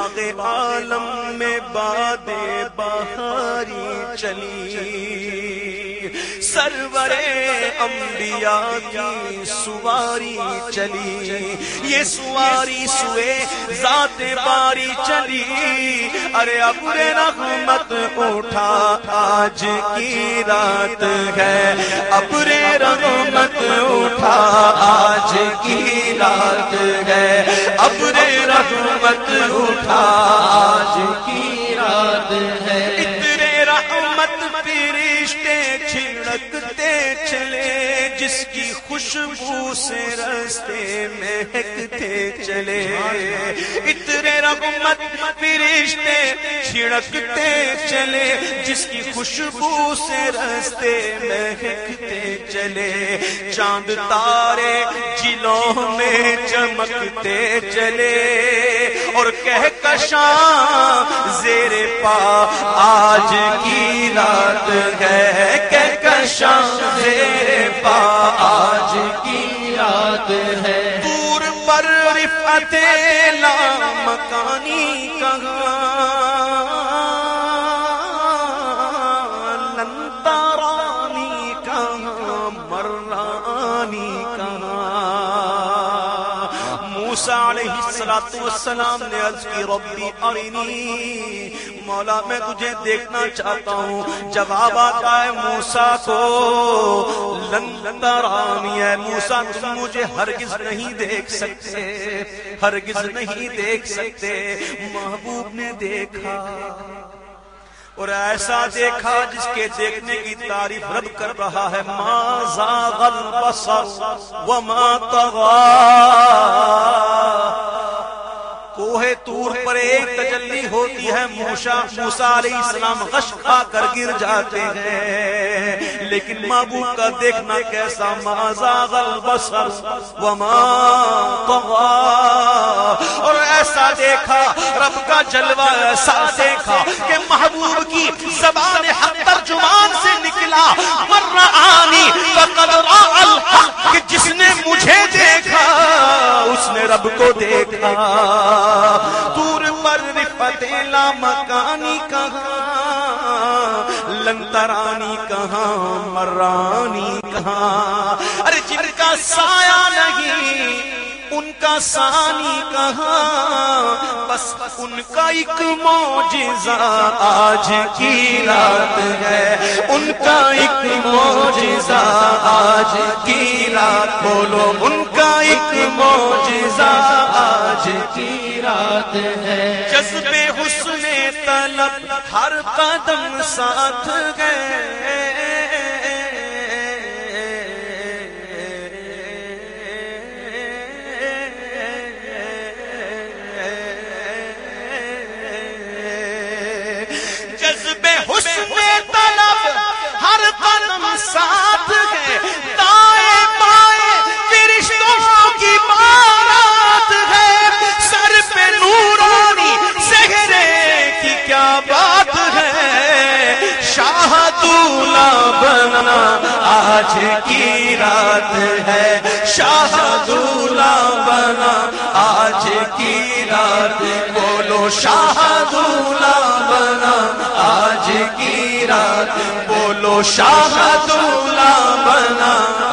عالم میں باد بہاری چلی۔ سرور انبیاء کی سواری چلی۔ یہ سواری سوے ذات باری چلی۔ ارے ابر رحمت اٹھا، آج کی رات ہے۔ ابر اٹھا، آج کی رات ہے۔ ابر رحمت اٹھا، آج کی رات ہے۔ اتنے رحمت فرشتے چھڑکتے چلے، جس کی خوشبو سے رستے مہکتے چلے۔ اتنے رحمت فرشتے چھڑکتے چلے، جس کی خوشبو سے رستے مہکتے چلے۔ چاند تارے جلوں میں چمکتے چلے۔ اور کہہ کشاں زیر پا، آج کی رات ہے۔ کہہ رفعت لا مکانی کہاں لنترانی کہاں مرانی علیہ السلام نے عرض کی، ربی ارینی مولا، میں تجھے دیکھنا چاہتا ہوں۔ جواب آتا ہے موسیٰ کو۔ لن ترانی ہے موسیٰ، تم مجھے ہرگز نہیں دیکھ سکتے۔ ہرگز نہیں دیکھ سکتے۔ محبوب نے دیکھا۔ اور ایسا دیکھا جس کے دیکھنے کی تعریف رب کر رہا ہے۔ ما زاغ البصر وما طغى تور پر ایک تجلی ہوتی ہے موسا موسا علیہ السلام غش کھا کر گر جاتے ہیں۔ لیکن محبوب کا دیکھنا کیسا ما زاغ البصر وما طغى اور ایسا دیکھا، رب کا جلوہ ایسا دیکھا کہ محبوب کی زبان حق ترجمان سے نکلا۔ مرآنی کو دیکھا۔ دور پر رفت لا مکانی کہاں، لنترانی کہاں، مرانی کہاں۔ ارے جن کا سایہ نہیں، ان کا سانی کہاں۔ بس ان کا ایک موجزہ آج کی رات ہے۔ ان کا ایک موجزہ آج کی رات، بولو، ان کا موجزہ آج کی رات ہے۔ جذب حسن طلب ہر قدم ساتھ گئے۔ بنا آج کی رات ہے شاہ دولا بنا آج کی رات بولو شاہ دولا بنا آج کی رات بولو شاہ دولا بنا